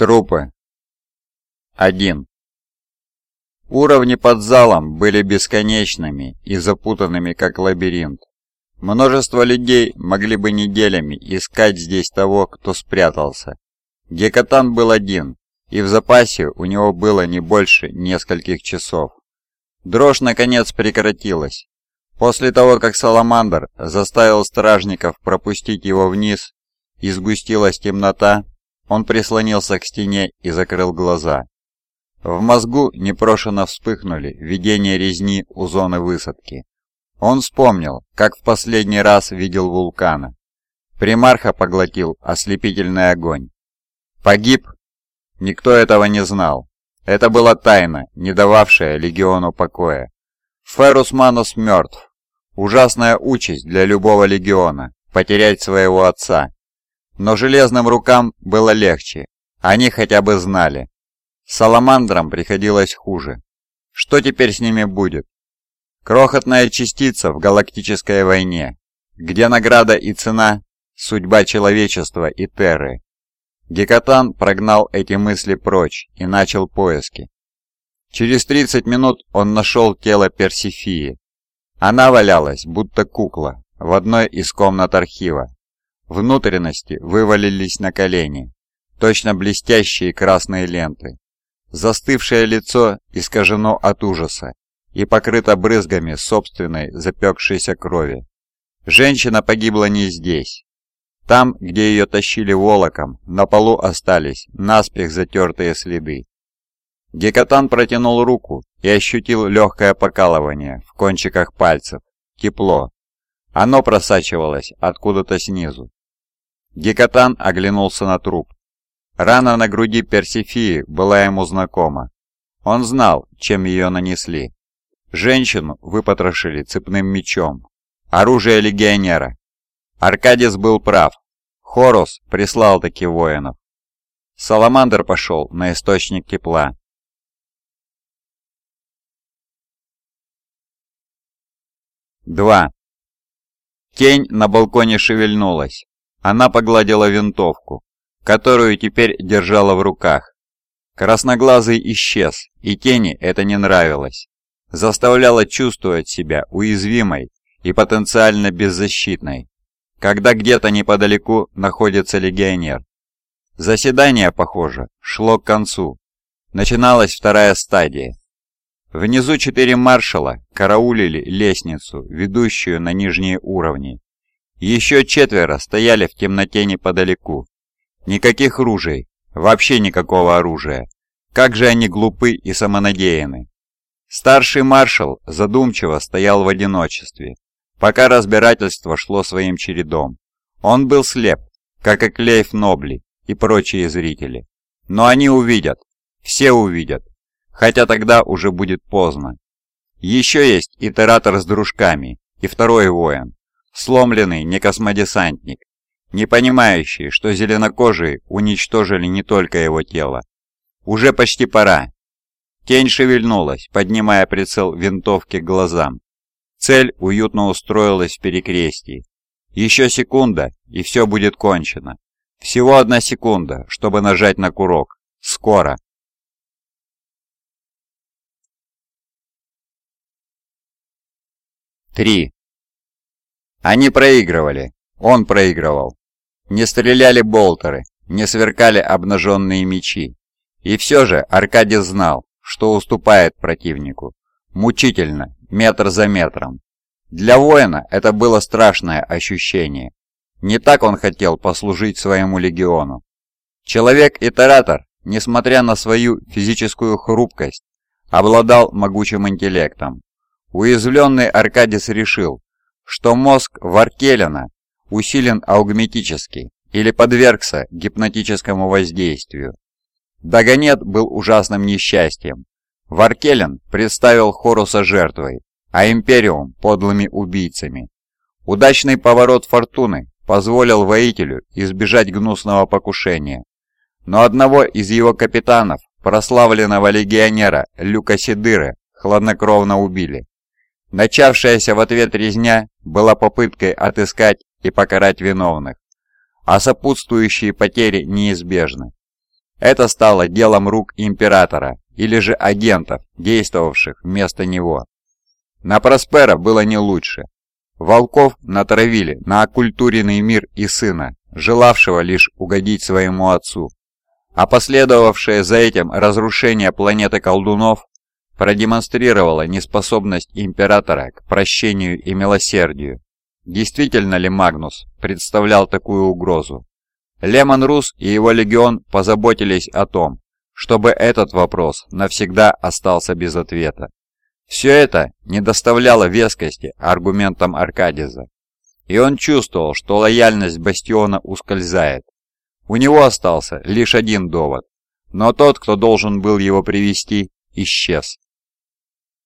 Трупы. 1. Уровни под залом были бесконечными и запутанными, как лабиринт. Множество людей могли бы неделями искать здесь того, кто спрятался. Гекатан был один, и в запасе у него было не больше нескольких часов. Дрожь наконец прекратилась. После того, как Саламандр заставил стражников пропустить его вниз, и сгустилась темнота, он прислонился к стене и закрыл глаза. В мозгу непрошено вспыхнули видения резни у зоны высадки. Он вспомнил, как в последний раз видел вулкана. Примарха поглотил ослепительный огонь. Погиб? Никто этого не знал. Это была тайна, не дававшая легиону покоя. Ферус Манус мертв. Ужасная участь для любого легиона – потерять своего отца. Но железным рукам было легче, они хотя бы знали. Саламандрам приходилось хуже. Что теперь с ними будет? Крохотная частица в галактической войне, где награда и цена – судьба человечества и Терры. Гекатан прогнал эти мысли прочь и начал поиски. Через 30 минут он нашел тело Персифии. Она валялась, будто кукла, в одной из комнат архива. Внутренности вывалились на колени, точно блестящие красные ленты. Застывшее лицо искажено от ужаса и покрыто брызгами собственной запекшейся крови. Женщина погибла не здесь. Там, где ее тащили волоком, на полу остались наспех затертые следы. Гекатан протянул руку и ощутил легкое покалывание в кончиках пальцев. Тепло. Оно просачивалось откуда-то снизу. Гекатан оглянулся на труп. Рана на груди Персифии была ему знакома. Он знал, чем ее нанесли. Женщину выпотрошили цепным мечом. Оружие легионера. Аркадис был прав. Хорус прислал таки воинов. Саламандр пошел на источник тепла. Два. Тень на балконе шевельнулась. Она погладила винтовку, которую теперь держала в руках. Красноглазый исчез, и тени это не нравилось. Заставляло чувствовать себя уязвимой и потенциально беззащитной, когда где-то неподалеку находится легионер. Заседание, похоже, шло к концу. Начиналась вторая стадия. Внизу четыре маршала караулили лестницу, ведущую на нижние уровни. Еще четверо стояли в темноте неподалеку. Никаких ружей, вообще никакого оружия. Как же они глупы и самонадеяны. Старший маршал задумчиво стоял в одиночестве, пока разбирательство шло своим чередом. Он был слеп, как и Клейф Нобли и прочие зрители. Но они увидят, все увидят, хотя тогда уже будет поздно. Еще есть итератор с дружками и второй воин, сломленный не космодесантник, не понимающий, что зеленокожие уничтожили не только его тело. Уже почти пора. Тень шевельнулась, поднимая прицел винтовки к глазам. Цель уютно устроилась в перекрестии. Еще секунда, и все будет кончено. Всего одна секунда, чтобы нажать на курок. Скоро. Три. Они проигрывали. Он проигрывал. Не стреляли болтеры, не сверкали обнаженные мечи. И все же Аркадий знал, что уступает противнику. Мучительно, метр за метром. Для воина это было страшное ощущение. Не так он хотел послужить своему легиону. Человек-итератор, несмотря на свою физическую хрупкость, обладал могучим интеллектом. Уязвленный Аркадис решил, что мозг Варкелена усилен аугметически или подвергся гипнотическому воздействию. Дагонет был ужасным несчастьем. Варкелен представил Хоруса жертвой, а Империум – подлыми убийцами. Удачный поворот фортуны позволил воителю избежать гнусного покушения. Но одного из его капитанов, прославленного легионера Люка Сидыры, хладнокровно убили. Начавшаяся в ответ резня была попыткой отыскать и покарать виновных, а сопутствующие потери неизбежны. Это стало делом рук императора или же агентов, действовавших вместо него. На Проспера было не лучше. Волков натравили на оккультуренный мир и сына, желавшего лишь угодить своему отцу. А последовавшее за этим разрушение планеты колдунов продемонстрировало неспособность императора к прощению и милосердию. Действительно ли Магнус представлял такую угрозу? Лемон Рус и его легион позаботились о том, чтобы этот вопрос навсегда остался без ответа. Все это не доставляло вескости аргументам Аркадиза, и он чувствовал, что лояльность Бастиона ускользает. У него остался лишь один довод, но тот, кто должен был его привести, исчез.